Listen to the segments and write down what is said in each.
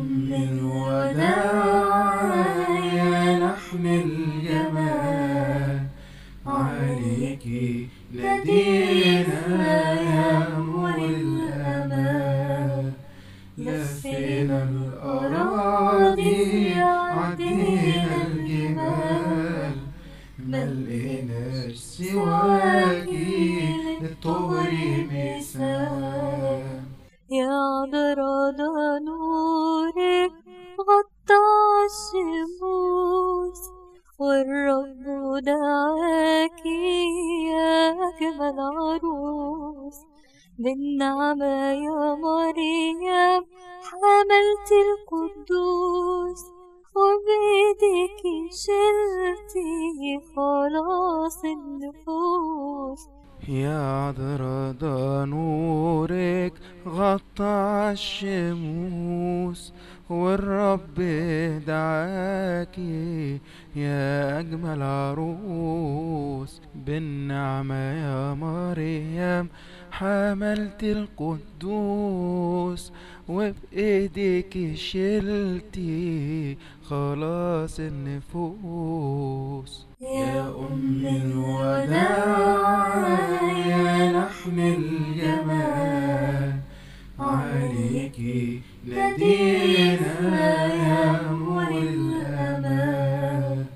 أم الوداع يا لحن الجمال. عليكي نادينا يا أمور الأمان لفينا الأراضي عدينا الجبال. ملقناش سواكي للطهر مثال يا عذرا نورك غطى الشموس والرب دعاكي يا أجمل عروس بالنعمة يا مريم حملت القدوس وبيدك شلتي خلاص النفوس. يا عذرا ده نورك غطى الشموس والرب دعاكي يا أجمل عروس. بالنعمة يا مريم حملت القدوس وبإيديك شلتي خلاص النفوس. يا أم الوداع عليكي نادينا يا الأمان.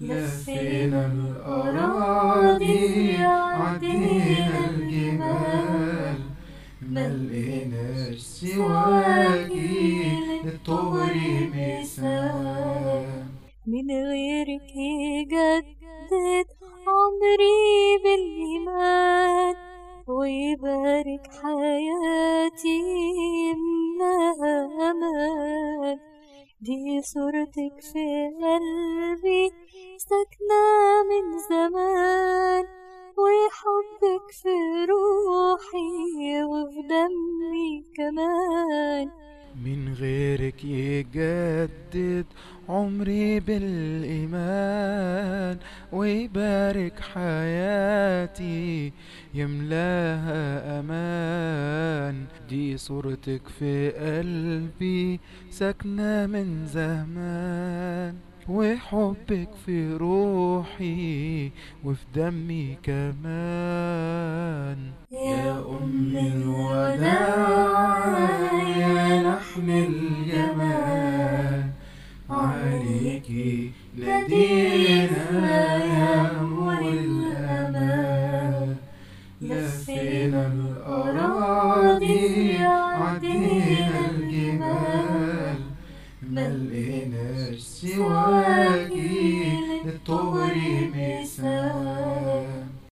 لفينا الأراضي عدينا الجبال. ملقناش سواكي للطهر مثال من غيرك يجدد دي صورتك في قلبي ساكنة من زمان. وحبك في روحي وفي دمي كمان. من غيرك يجدد عمري بالإيمان ويبارك حياتي يملاها أمان. صورتك في قلبي ساكنة من زمان. وحبك في روحي وفي دمي كمان. يا أم الوداع يا لحن الجمال. عليكي نادينا يا أمور الأمان لفينا الأراضي ملقناش سواكي للطهر مثال